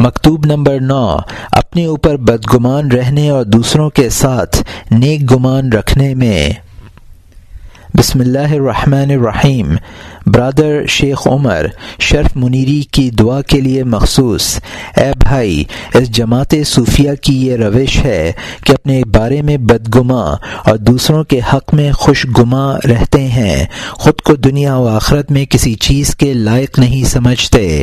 مکتوب نمبر نو، اپنے اوپر بدگمان رہنے اور دوسروں کے ساتھ نیک گمان رکھنے میں۔ بسم اللہ الرحمن الرحیم۔ برادر شیخ عمر، شرف منیری کی دعا کے لیے مخصوص۔ اے بھائی، اس جماعت صوفیہ کی یہ روش ہے کہ اپنے بارے میں بدگما اور دوسروں کے حق میں خوش گما رہتے ہیں۔ خود کو دنیا و آخرت میں کسی چیز کے لائق نہیں سمجھتے۔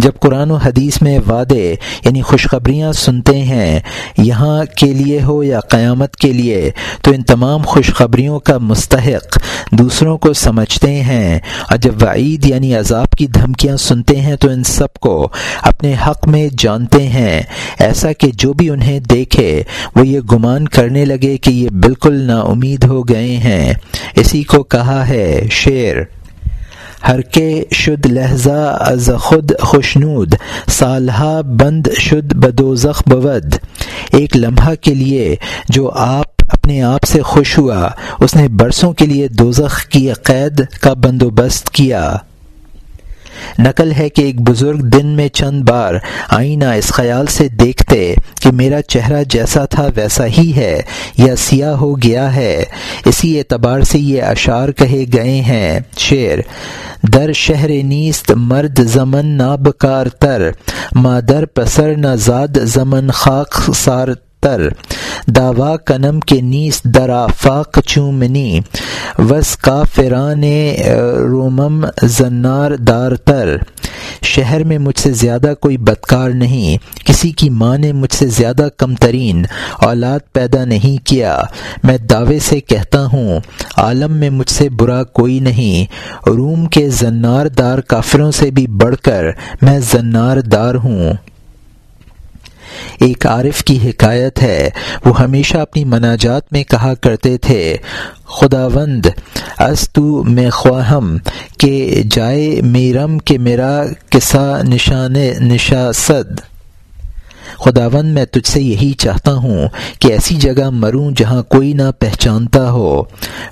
جب قرآن و حدیث میں وعدے یعنی خوشخبریاں سنتے ہیں، یہاں کے لیے ہو یا قیامت کے لیے، تو ان تمام خوشخبریوں کا مستحق دوسروں کو سمجھتے ہیں۔ اور جب وعید یعنی عذاب کی دھمکیاں سنتے ہیں، تو ان سب کو اپنے حق میں جانتے ہیں۔ ایسا کہ جو بھی انہیں دیکھے، وہ یہ گمان کرنے لگے کہ یہ بالکل نا امید ہو گئے ہیں۔ اسی کو کہا ہے شعر۔ ہر کے شد لہجہ از خود خوشنود سالہ بند شد بدوزخ بود۔ ایک لمحہ کے لیے جو آپ اپنے آپ سے خوش ہوا، اس نے برسوں کے لیے دوزخ کی قید کا بندوبست کیا۔ نقل ہے کہ ایک بزرگ دن میں چند بار آئینہ اس خیال سے دیکھتے کہ میرا چہرہ جیسا تھا ویسا ہی ہے، یا سیاہ ہو گیا ہے۔ اسی اعتبار سے یہ اشعار کہے گئے ہیں، شعر، در شہر نیست مرد زمن نابکار تر، مادر پسر نہ زاد زمن خاک سار تر، داوا کنم کے نیس درا فاق چومنی، وس کا فران رومم زنار دار تر۔ شہر میں مجھ سے زیادہ کوئی بدکار نہیں، کسی کی ماں نے مجھ سے زیادہ کم ترین اولاد پیدا نہیں کیا۔ میں دعوے سے کہتا ہوں، عالم میں مجھ سے برا کوئی نہیں۔ روم کے زنار دار کافروں سے بھی بڑھ کر، میں زنار دار ہوں۔ ایک عارف کی حکایت ہے۔ وہ ہمیشہ اپنی مناجات میں کہا کرتے تھے، خداوند، استو میں خواہم کہ جائے میرم کہ میرا قصہ نشان نشاست خداون میں تجھ سے یہی چاہتا ہوں کہ ایسی جگہ مروں جہاں کوئی نہ پہچانتا ہو۔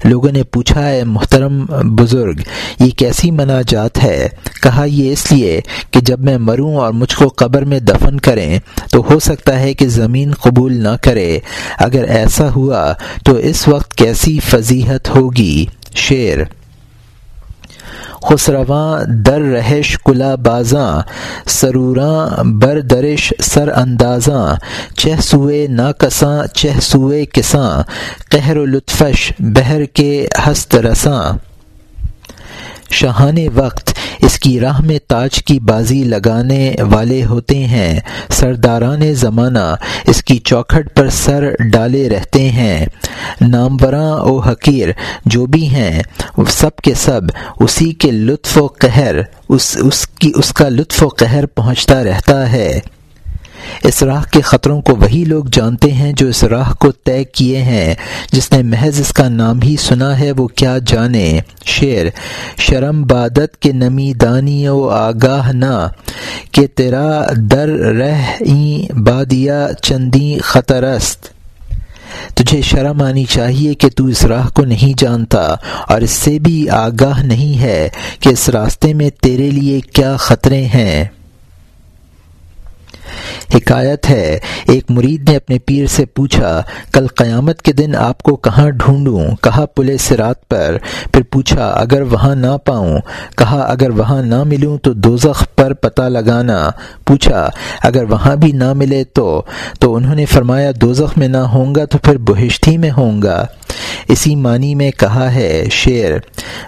لوگوں نے پوچھا ہے محترم بزرگ، یہ کیسی مناجات ہے؟ کہا، یہ اس لیے کہ جب میں مروں اور مجھ کو قبر میں دفن کریں تو ہو سکتا ہے کہ زمین قبول نہ کرے۔ اگر ایسا ہوا تو اس وقت کیسی فضیحت ہوگی؟ شعر خسرواں در رہش کلا بازاں سروراں بر درش سر اندازاں، چہ سوئے ناکساں چہ سوئے کساں، قہر و لطفش بہر کے ہست رساں۔ شہان وقت اس کی راہ میں تاج کی بازی لگانے والے ہوتے ہیں۔ سرداران زمانہ اس کی چوکھٹ پر سر ڈالے رہتے ہیں۔ ناموراں و حقیر جو بھی ہیں، سب کے سب اسی کے لطف و قہر، اس اس کی، اس کا لطف و قہر پہنچتا رہتا ہے۔ اس راہ کے خطروں کو وہی لوگ جانتے ہیں جو اس راہ کو طے کیے ہیں۔ جس نے محض اس کا نام ہی سنا ہے، وہ کیا جانے؟ شعر شرم بادت کے نمی دانی و آگاہ نہ، کہ تیرا در رہ بادیا چندی خطرست۔ تجھے شرم آنی چاہیے کہ تو اس راہ کو نہیں جانتا، اور اس سے بھی آگاہ نہیں ہے کہ اس راستے میں تیرے لیے کیا خطرے ہیں۔ حکایت ہے، ایک مرید نے اپنے پیر سے پوچھا، کل قیامت کے دن آپ کو کہاں ڈھونڈوں؟ کہا پولیس سرات پر. پھر پوچھا، اگر وہاں نہ پاؤں؟ کہا، اگر وہاں نہ ملوں تو دوزخ پر پتہ لگانا۔ پوچھا، اگر وہاں بھی نہ ملے تو؟ تو انہوں نے فرمایا، دوزخ میں نہ ہوں گا تو پھر بہشتی میں ہوں گا۔ اسی معنی میں کہا ہے شعر،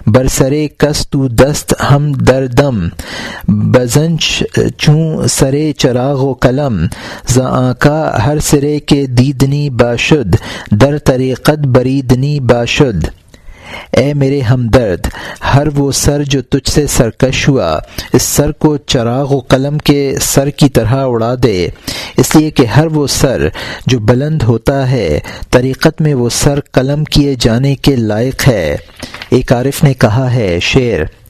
برسرے کس تو دست ہم دردم بزنچ چوں سرے چراغ و قلم کا ہر سرے کے دیدنی باشد، در طریقت بریدنی باشد۔ اے میرے ہمدرد، ہر وہ سر جو تجھ سے سرکش ہوا، اس سر کو چراغ و قلم کے سر کی طرح اڑا دے۔ اس لیے کہ ہر وہ سر جو بلند ہوتا ہے، طریقت میں وہ سر قلم کیے جانے کے لائق ہے۔ ایک عارف نے کہا ہے شعر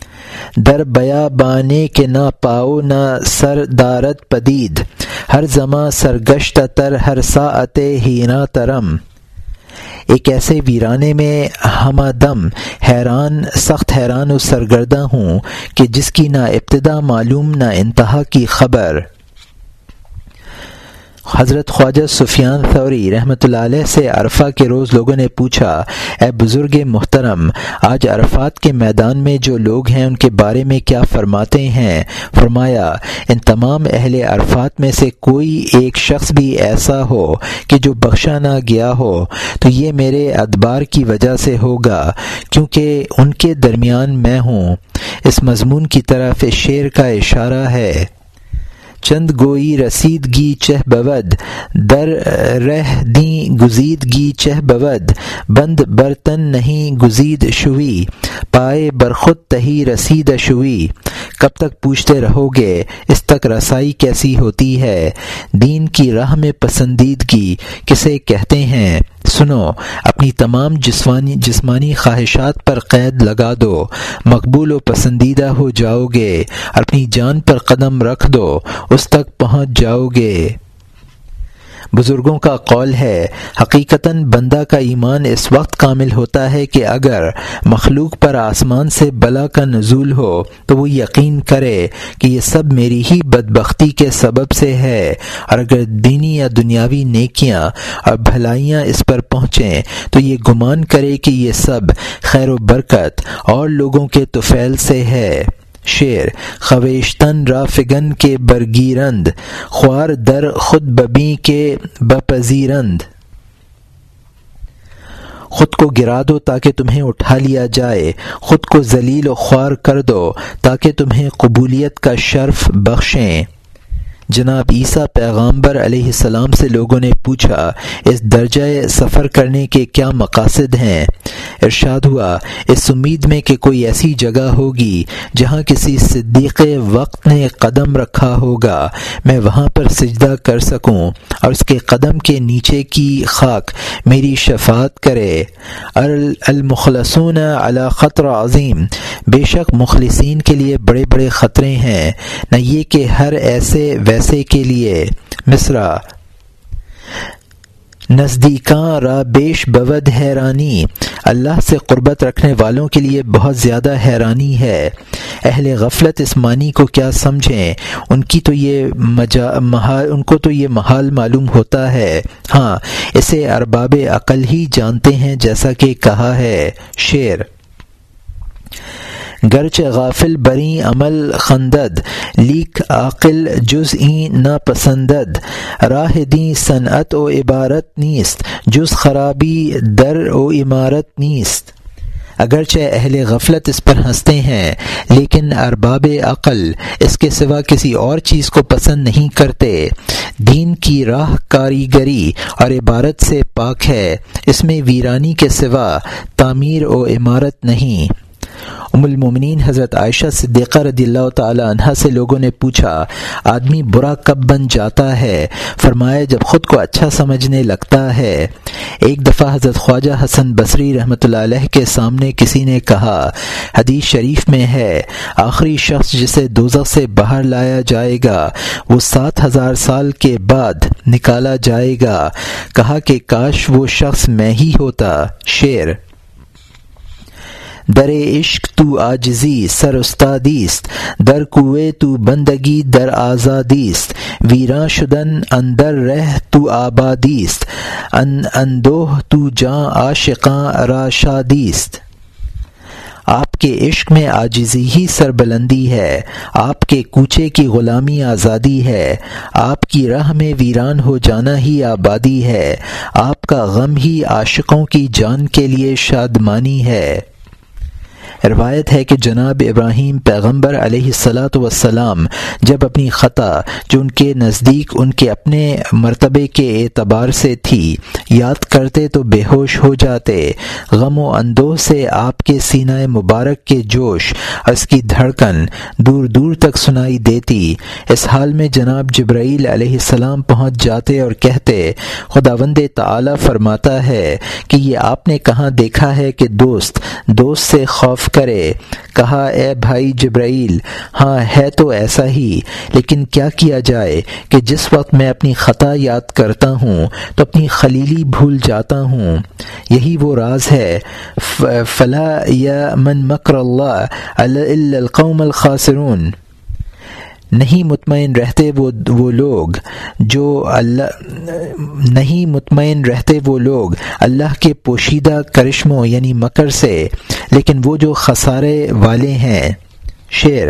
در بیا بانے کے نہ پاؤ نہ سر دارت پدید، ہر زماں سرگشت تر، ہر ساعت ہینا ترم۔ ایک ایسے ویرانے میں ہم دم، حیران، سخت حیران و سرگردہ ہوں کہ جس کی نہ ابتدا معلوم نہ انتہا کی خبر۔ حضرت خواجہ سفیان ثوری رحمۃ اللہ علیہ سے عرفہ کے روز لوگوں نے پوچھا، اے بزرگ محترم، آج عرفات کے میدان میں جو لوگ ہیں، ان کے بارے میں کیا فرماتے ہیں؟ فرمایا، ان تمام اہل عرفات میں سے کوئی ایک شخص بھی ایسا ہو کہ جو بخشا نہ گیا ہو۔ تو یہ میرے ادبار کی وجہ سے ہوگا، کیونکہ ان کے درمیان میں ہوں۔ اس مضمون کی طرف اس شعر کا اشارہ ہے۔ چند گوئی رسیدگی چہ بود، در رہ دیں گزیدگی چہ بود، بند برتن نہیں گزید شوی، پائے برخود تہی رسید شوی۔ کب تک پوچھتے رہو گے اس تک رسائی کیسی ہوتی ہے؟ دین کی راہ میں پسندیدگی کسے کہتے ہیں؟ سنو، اپنی تمام جسمانی جسمانی خواہشات پر قید لگا دو، مقبول و پسندیدہ ہو جاؤ گے، اپنی جان پر قدم رکھ دو، اس تک پہنچ جاؤ گے۔ بزرگوں کا قول ہے، حقیقتاً بندہ کا ایمان اس وقت کامل ہوتا ہے کہ اگر مخلوق پر آسمان سے بلا کا نزول ہو، تو وہ یقین کرے کہ یہ سب میری ہی بدبختی کے سبب سے ہے۔ اور اگر دینی یا دنیاوی نیکیاں اور بھلائیاں اس پر پہنچیں، تو یہ گمان کرے کہ یہ سب خیر و برکت اور لوگوں کے توفیل سے ہے۔ شعر، خویشتن رافگن کے برگیرند، خوار در خود ببی کے بپذیرند۔ خود کو گرا دو تاکہ تمہیں اٹھا لیا جائے، خود کو ذلیل و خوار کر دو تاکہ تمہیں قبولیت کا شرف بخشیں۔ جناب عیسیٰ پیغامبر علیہ السلام سے لوگوں نے پوچھا، اس درجۂ سفر کرنے کے کیا مقاصد ہیں؟ ارشاد ہوا، اس امید میں کہ کوئی ایسی جگہ ہوگی جہاں کسی صدیق وقت نے قدم رکھا ہوگا۔ میں وہاں پر سجدہ کر سکوں اور اس کے قدم کے نیچے کی خاک میری شفاعت کرے۔ المخلصون علی خطر عظیم۔ بے شک مخلصین کے لیے بڑے بڑے خطرے ہیں۔ نہ یہ کہ ہر ایسے ویسے کے لیے۔ مصرا نزدیکاں را بیش بود حیرانی۔ اللہ سے قربت رکھنے والوں کے لیے بہت زیادہ حیرانی ہے۔ اہل غفلت اس معنی کو کیا سمجھیں؟ ان کی تو یہ مجا، محال، ان کو تو یہ محال معلوم ہوتا ہے۔ ہاں اسے ارباب عقل ہی جانتے ہیں جیسا کہ کہا ہے شعر۔ گرچ غافل بری عمل خندد، لیک عاقل جز این نہ پسندد راہ دیں صنعت و عبارت نیست، جز خرابی در و عمارت نیست۔ اگرچہ اہل غفلت اس پر ہنستے ہیں، لیکن ارباب عقل اس کے سوا کسی اور چیز کو پسند نہیں کرتے۔ دین کی راہ کاریگری اور عبارت سے پاک ہے، اس میں ویرانی کے سوا تعمیر و عمارت نہیں۔ ام المومنین حضرت عائشہ صدیقہ رضی اللہ تعالی عنہ سے لوگوں نے پوچھا، آدمی برا کب بن جاتا ہے؟ فرمایا، جب خود کو اچھا سمجھنے لگتا ہے۔ ایک دفعہ حضرت خواجہ حسن بصری رحمۃ اللہ علیہ کے سامنے کسی نے کہا، حدیث شریف میں ہے، آخری شخص جسے دوزخ سے باہر لایا جائے گا، وہ سات ہزار سال کے بعد نکالا جائے گا۔ کہا کہ، کاش وہ شخص میں ہی ہوتا۔ شعر در عشق تو آجزی سر استادیست در کوے تو بندگی، در آزادیست ویراں شدن اندر رہ تو آبادیست ان اندوہ تو جاں عاشقاں را شادیست آپ کے عشق میں آجزی ہی سربلندی ہے۔ آپ کے کوچے کی غلامی آزادی ہے۔ آپ کی راہ میں ویران ہو جانا ہی آبادی ہے۔ آپ کا غم ہی عاشقوں کی جان کے لیے شادمانی ہے۔ روایت ہے کہ جناب ابراہیم پیغمبر علیہ السلاۃ وسلام جب اپنی خطا جو ان کے نزدیک ان کے اپنے مرتبے کے اعتبار سے تھی یاد کرتے تو بے ہوش ہو جاتے، غم و اندوہ سے آپ کے سینہ مبارک کے جوش اس کی دھڑکن دور دور تک سنائی دیتی۔ اس حال میں جناب جبرائیل علیہ السلام پہنچ جاتے اور کہتے خدا وند فرماتا ہے کہ یہ آپ نے کہاں دیکھا ہے کہ دوست دوست سے خوف کرے۔ کہا، اے بھائی جبرائیل ہاں ہے تو ایسا ہی، لیکن کیا کیا جائے کہ جس وقت میں اپنی خطا یاد کرتا ہوں، تو اپنی خلیلی بھول جاتا ہوں۔ یہی وہ راز ہے۔ فلا یا من مکر اللہ القوم الخاسرون۔ نہیں مطمئن رہتے وہ وہ لوگ۔ جو اللہ، نہیں مطمئن رہتے وہ لوگ۔ اللہ کے پوشیدہ کرشموں یعنی مکر سے لیکن وہ جو خسارے والے ہیں، شعر،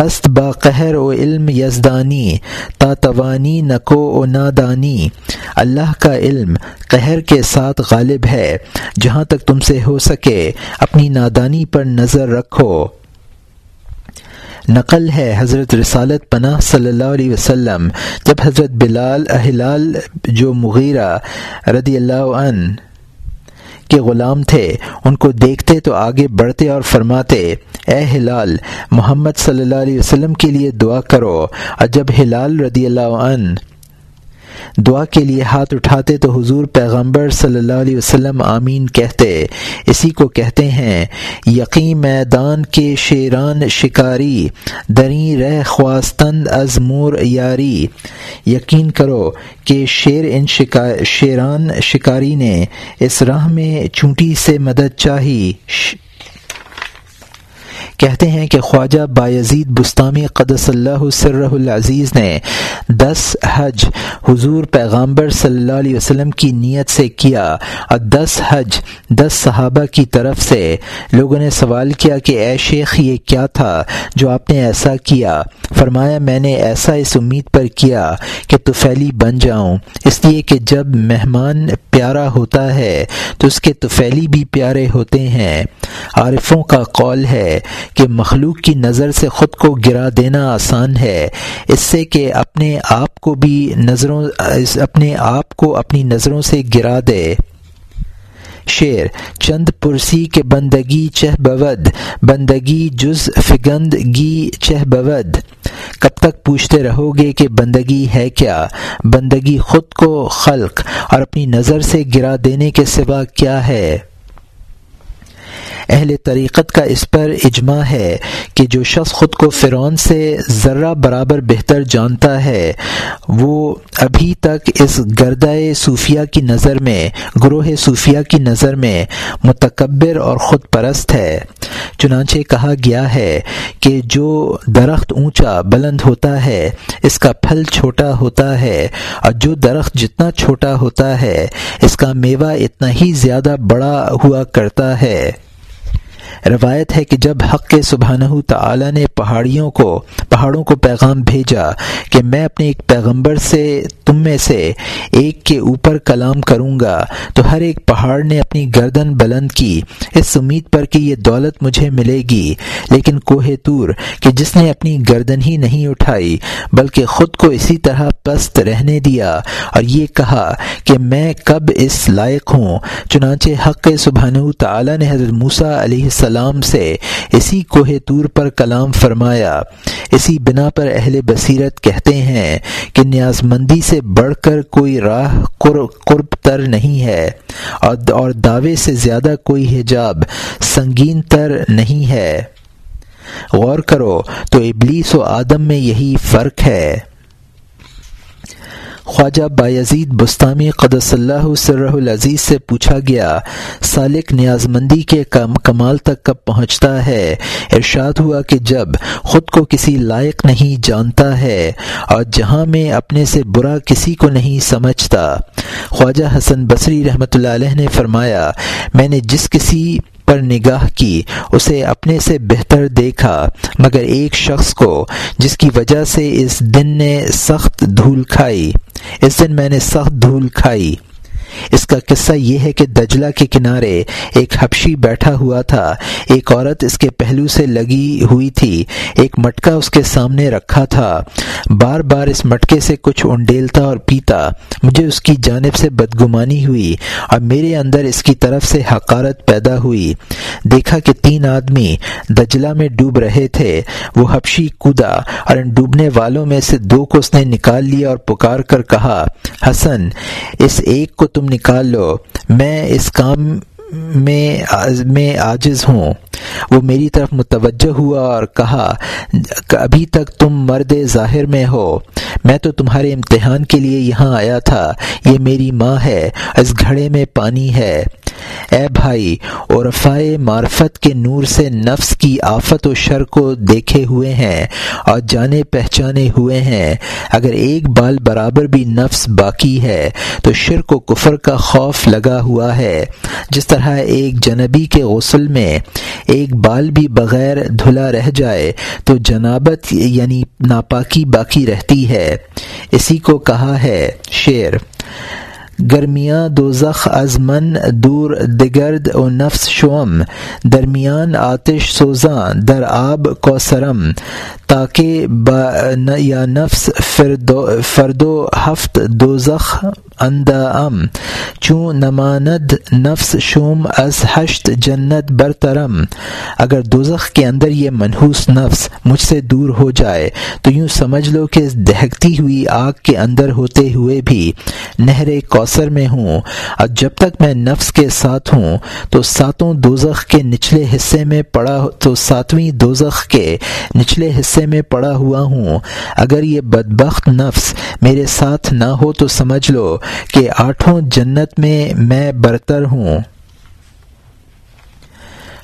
ہست با قہر و علم یزدانی، تا توانی نکو و نادانی، اللہ کا علم قہر کے ساتھ غالب ہے، جہاں تک تم سے ہو سکے، اپنی نادانی پر نظر رکھو۔ نقل ہے حضرت رسالت پناہ صلی اللہ علیہ وسلم، جب حضرت بلال اہلال جو مغیرہ رضی اللہ عنہ کے غلام تھے، ان کو دیکھتے تو آگے بڑھتے اور فرماتے، اے ہلال، محمد صلی اللہ علیہ وسلم کے لیے دعا کرو۔ اور جب ہلال رضی اللہ عنہ۔ دعا کے لیے ہاتھ اٹھاتے تو حضور پیغمبر صلی اللہ علیہ وسلم آمین کہتے۔ اسی کو کہتے ہیں، یقین میدان کے شیران شکاری، دری رہ خواستند از مور یاری۔ یقین کرو کہ شیر ان شیران شکاری نے اس راہ میں چونٹی سے مدد چاہی کہتے ہیں کہ خواجہ بایزید بستانی قدس اللہ سر العزیز نے دس حج حضور پیغامبر صلی اللہ علیہ وسلم کی نیت سے کیا۔ اور دس حج دس صحابہ کی طرف سے لوگوں نے سوال کیا کہ اے شیخ یہ کیا تھا جو آپ نے ایسا کیا؟ فرمایا میں نے ایسا اس امید پر کیا کہ تو فیلی بن جاؤں۔ اس لیے کہ جب مہمان پیارا ہوتا ہے تو اس کے توفیلی بھی پیارے ہوتے ہیں۔ عارفوں کا قول ہے کہ مخلوق کی نظر سے خود کو گرا دینا آسان ہے۔ اس سے کہ اپنے آپ کو بھی نظروں اپنے آپ کو اپنی نظروں سے گرا دے۔ شعر، چند پرسی کے بندگی چہ بود، بندگی جز فگند گی چہ بود۔ کب تک پوچھتے رہو گے کہ بندگی ہے کیا؟ بندگی خود کو خلق اور اپنی نظر سے گرا دینے کے سوا کیا ہے؟ اہل طریقت کا اس پر اجماع ہے کہ جو شخص خود کو فرعون سے ذرہ برابر بہتر جانتا ہے، وہ ابھی تک اس گردہ صوفیہ کی نظر میں، گروہ صوفیہ کی نظر میں متکبر اور خود پرست ہے۔ چنانچہ کہا گیا ہے کہ جو درخت اونچا بلند ہوتا ہے، اس کا پھل چھوٹا ہوتا ہے، اور جو درخت جتنا چھوٹا ہوتا ہے، اس کا میوہ اتنا ہی زیادہ بڑا ہوا کرتا ہے۔ روایت ہے کہ جب حق سبحانہ تعالی نے پہاڑیوں کو پہاڑوں کو پیغام بھیجا کہ میں اپنے ایک پیغمبر سے تم میں سے ایک کے اوپر کلام کروں گا، تو ہر ایک پہاڑ نے اپنی گردن بلند کی۔ اس امید پر کہ یہ دولت مجھے ملے گی۔ لیکن کوہ تور کہ جس نے اپنی گردن ہی نہیں اٹھائی، بلکہ خود کو اسی طرح پست رہنے دیا اور یہ کہا کہ میں کب اس لائق ہوں؟ چنانچہ حق سبحانہ تعالی نے حضرت موسیٰ علیہ السلام سے اسی کوہ تور پر کلام فرمایا۔ اسی بنا پر اہل بصیرت کہتے ہیں کہ نیاز مندی سے بڑھ کر کوئی راہ قرب تر نہیں ہے اور دعوے سے زیادہ کوئی حجاب سنگین تر نہیں ہے۔ غور کرو تو ابلیس و آدم میں یہی فرق ہے۔ خواجہ بایزید بستانی قدس اللہ سرہ العزیز سے پوچھا گیا، سالک نیاز مندی کے کم کمال تک کب پہنچتا ہے؟ ارشاد ہوا کہ جب خود کو کسی لائق نہیں جانتا ہے اور جہاں میں اپنے سے برا کسی کو نہیں سمجھتا۔ خواجہ حسن بصری رحمۃ اللہ علیہ نے فرمایا، میں نے جس کسی پر نگاہ کی، اسے اپنے سے بہتر دیکھا، مگر ایک شخص کو، جس کی وجہ سے اس دن نے سخت دھول کھائی۔ اس دن میں نے سخت دھول کھائی۔ اس کا قصہ یہ ہے کہ دجلہ کے کنارے ایک حبشی بیٹھا ہوا تھا۔ ایک عورت اس کے پہلو سے لگی ہوئی تھی۔ ایک مٹکا اس کے سامنے رکھا تھا۔ بار بار اس مٹکے سے کچھ انڈیلتا اور پیتا۔ مجھے اس کی جانب سے بدگمانی ہوئی اور میرے اندر اس کی طرف سے حقارت پیدا ہوئی۔ دیکھا کہ تین آدمی دجلہ میں ڈوب رہے تھے۔ وہ حبشی کودا اور ان ڈوبنے والوں میں سے دو کو اس نے نکال لیا اور پکار کر کہا، حسن، اس ایک کو تم نکال لو میں اس کام میں میں عاجز ہوں۔ وہ میری طرف متوجہ ہوا اور کہا ابھی تک تم مرد ظاہر میں ہو۔ میں تو تمہارے امتحان کے لیے یہاں آیا تھا۔ یہ میری ماں ہے، اس گھڑے میں پانی ہے۔ اے بھائی اور رفائے معرفت کے نور سے نفس کی آفت و شر کو دیکھے ہوئے ہیں اور جانے پہچانے ہوئے ہیں۔ اگر ایک بال برابر بھی نفس باقی ہے، تو شرک و کفر کا خوف لگا ہوا ہے۔ جس طرح ایک جنبی کے غسل میں ایک بال بھی بغیر دھلا رہ جائے، تو جنابت یعنی ناپاکی باقی رہتی ہے۔ اسی کو کہا ہے شعر۔ گرمیاں دوزخ از من، دور دگرد و نفس شوم، درمیان آتش سوزاں، در آب کو سرم تاکہ یا نفس فرد و ہفت دوزخ ام چون نماند نفس شوم از حشت جنت برترم۔ اگر دوزخ کے اندر یہ منحوس نفس مجھ سے دور ہو جائے، تو یوں سمجھ لو کہ دہکتی ہوئی آگ کے اندر ہوتے ہوئے بھی نہر کوثر میں ہوں۔ اور جب تک میں نفس کے ساتھ ہوں، تو ساتوں دوزخ کے نچلے حصے میں پڑا، تو ساتویں دوزخ کے نچلے حصے میں پڑا ہوا ہوں۔ اگر یہ بدبخت نفس میرے ساتھ نہ ہو، تو سمجھ لو کہ آٹھوں جنت میں میں برتر ہوں۔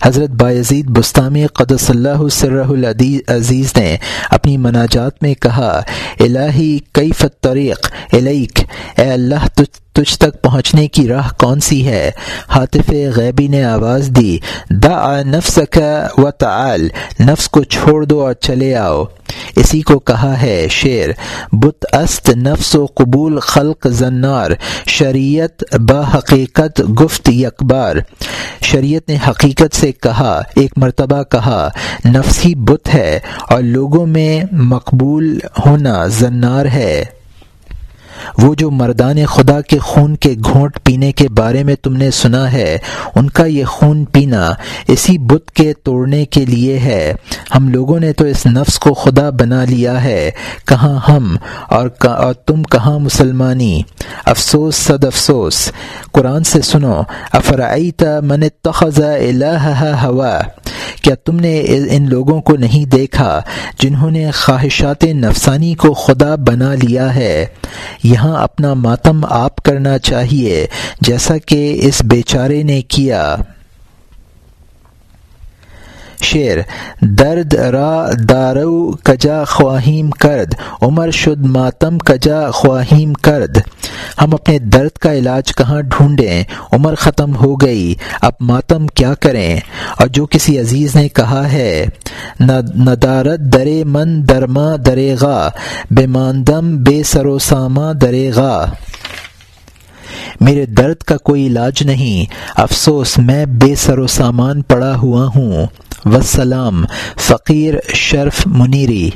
حضرت بایزید بستانی قدس اللہ سرہ عزیز نے اپنی مناجات میں کہا، الہی کئی فطریق الیک؟ اے اللہ، تجھ تجھ تک پہنچنے کی راہ کون سی ہے؟ حاطف غیبی نے آواز دی دا نفس کا و تعال، نفس کو چھوڑ دو اور چلے آؤ۔ اسی کو کہا ہے شعر، بت است نفس و قبول خلق زنار، شریعت با حقیقت گفت یکبار۔ شریعت نے حقیقت سے کہا، ایک مرتبہ کہا نفس ہی بت ہے اور لوگوں میں مقبول ہونا زنار ہے۔ وہ جو مردان خدا کے خون کے گھونٹ پینے کے بارے میں تم نے سنا ہے، ان کا یہ خون پینا اسی بت کے توڑنے کے لیے ہے۔ ہم لوگوں نے تو اس نفس کو خدا بنا لیا ہے، کہاں ہم اور تم کہاں مسلمانی؟ افسوس، صد افسوس۔ قرآن سے سنو افرعیت من اتخذ الہ ہوا؟ کیا تم نے ان لوگوں کو نہیں دیکھا جنہوں نے خواہشات نفسانی کو خدا بنا لیا ہے؟ یہاں اپنا ماتم آپ کرنا چاہیے، جیسا کہ اس بیچارے نے کیا۔ شعر، درد را دارو کجا خواہیم کرد، عمر شد ماتم کجا خواہیم کرد۔ ہم اپنے درد کا علاج کہاں ڈھونڈیں؟ عمر ختم ہو گئی، اب ماتم کیا کریں؟ اور جو کسی عزیز نے کہا ہے ندارت درے من درما درے گا بے ماندم بے سرو ساما درے گا میرے درد کا کوئی علاج نہیں، افسوس، میں بے سر و سامان پڑا ہوا ہوں۔ وسلام فقیر شرف منیری۔